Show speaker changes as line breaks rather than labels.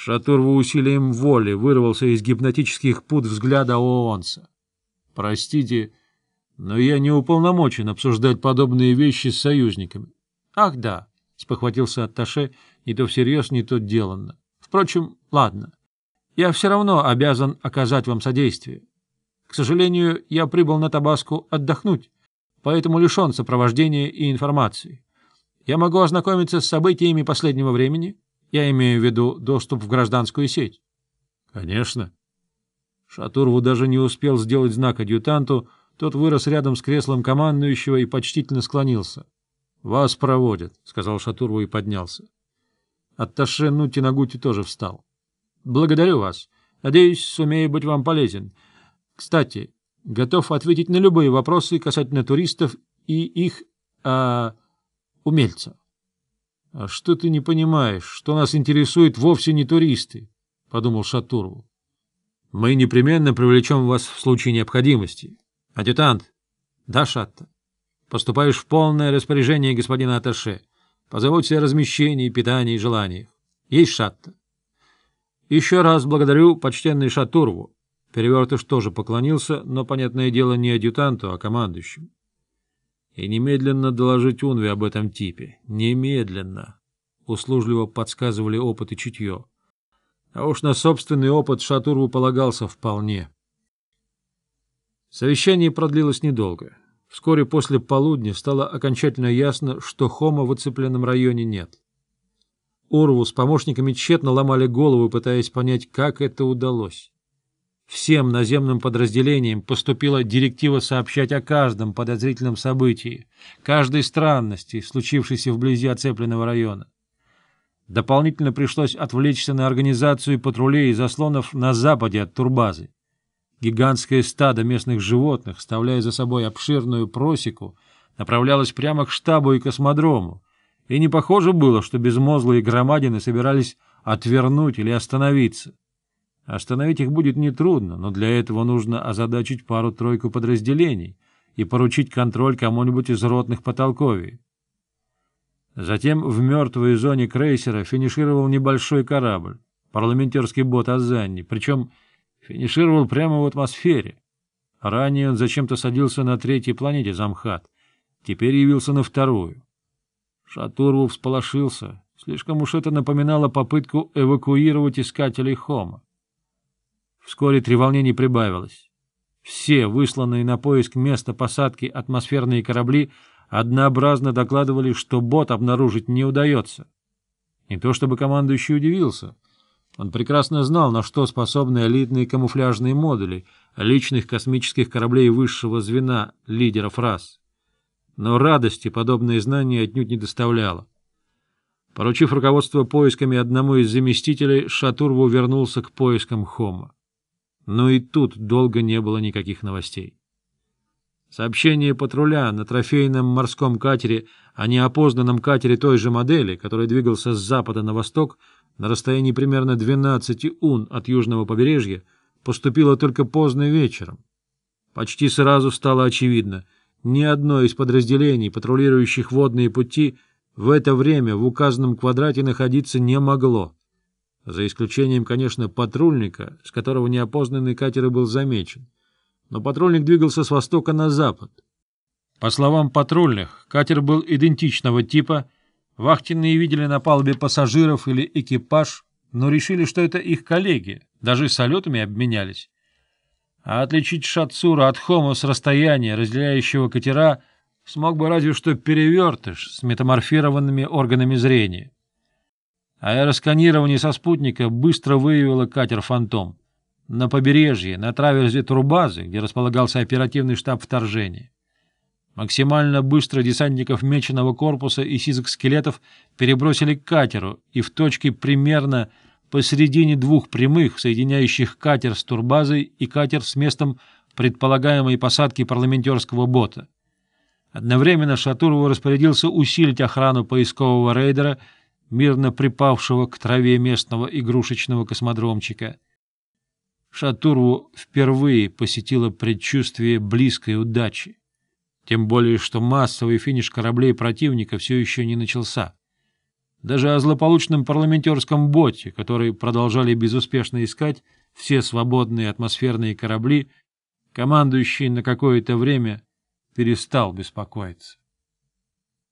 Шатурва усилием воли вырвался из гипнотических пут взгляда ООНса. «Простите, но я не уполномочен обсуждать подобные вещи с союзниками». «Ах, да», — спохватился Атташе, не то всерьез, не то деланно. «Впрочем, ладно. Я все равно обязан оказать вам содействие. К сожалению, я прибыл на Табаску отдохнуть, поэтому лишен сопровождения и информации. Я могу ознакомиться с событиями последнего времени» Я имею в виду доступ в гражданскую сеть. — Конечно. Шатурву даже не успел сделать знак адъютанту, тот вырос рядом с креслом командующего и почтительно склонился. — Вас проводят, — сказал Шатурву и поднялся. Атташе Нути Нагути тоже встал. — Благодарю вас. Надеюсь, сумею быть вам полезен. Кстати, готов ответить на любые вопросы касательно туристов и их... Э, умельцев. — А что ты не понимаешь, что нас интересуют вовсе не туристы? — подумал Шатурву. — Мы непременно привлечем вас в случае необходимости. — Адъютант! — Да, Шатта. — Поступаешь в полное распоряжение господина Аташе. Позаботься о размещении, питании и желаниях. — Есть Шатта. — Еще раз благодарю почтенный Шатурву. Перевертыш тоже поклонился, но, понятное дело, не адъютанту, а командующему и немедленно доложить Унви об этом типе. Немедленно. Услужливо подсказывали опыт и чутье. А уж на собственный опыт Шатурву полагался вполне. Совещание продлилось недолго. Вскоре после полудня стало окончательно ясно, что Хома в оцепленном районе нет. Урву с помощниками тщетно ломали голову, пытаясь понять, как это удалось всем наземным подразделениям поступила директива сообщать о каждом подозрительном событии, каждой странности, случившейся вблизи оцепленного района. Дополнительно пришлось отвлечься на организацию патрулей и заслонов на западе от турбазы. Гигантское стадо местных животных, оставляя за собой обширную просеку, направлялось прямо к штабу и космодрому, и не похоже было, что безмозглые громадины собирались отвернуть или остановиться. Остановить их будет нетрудно, но для этого нужно озадачить пару-тройку подразделений и поручить контроль кому-нибудь из ротных потолковий. Затем в мертвой зоне крейсера финишировал небольшой корабль, парламентерский бот Азанни, причем финишировал прямо в атмосфере. Ранее он зачем-то садился на третьей планете Замхат, теперь явился на вторую. Шатурву всполошился, слишком уж это напоминало попытку эвакуировать искателей Хома. Вскоре треволнений прибавилось. Все высланные на поиск места посадки атмосферные корабли однообразно докладывали, что бот обнаружить не удается. Не то чтобы командующий удивился. Он прекрасно знал, на что способны элитные камуфляжные модули личных космических кораблей высшего звена лидеров рас. Но радости подобное знание отнюдь не доставляло. Поручив руководство поисками одному из заместителей, Шатурву вернулся к поискам Хома но и тут долго не было никаких новостей. Сообщение патруля на трофейном морском катере а о неопознанном катере той же модели, который двигался с запада на восток на расстоянии примерно 12 ун от южного побережья, поступило только поздно вечером. Почти сразу стало очевидно, ни одно из подразделений, патрулирующих водные пути, в это время в указанном квадрате находиться не могло за исключением, конечно, патрульника, с которого неопознанный катер и был замечен. Но патрульник двигался с востока на запад. По словам патрульных, катер был идентичного типа, вахтенные видели на палубе пассажиров или экипаж, но решили, что это их коллеги, даже салютами обменялись. А отличить Шатсура от Хома с расстояния, разделяющего катера, смог бы разве что перевертыш с метаморфированными органами зрения. А аэросканирование со спутника быстро выявило катер «Фантом». На побережье, на траверзе турбазы, где располагался оперативный штаб вторжения. Максимально быстро десантников меченого корпуса и сизок скелетов перебросили к катеру и в точке примерно посередине двух прямых, соединяющих катер с турбазой и катер с местом предполагаемой посадки парламентерского бота. Одновременно Шатурову распорядился усилить охрану поискового рейдера — мирно припавшего к траве местного игрушечного космодромчика. Шатурву впервые посетило предчувствие близкой удачи. Тем более, что массовый финиш кораблей противника все еще не начался. Даже о злополучном парламентерском боте, который продолжали безуспешно искать все свободные атмосферные корабли, командующий на какое-то время перестал беспокоиться.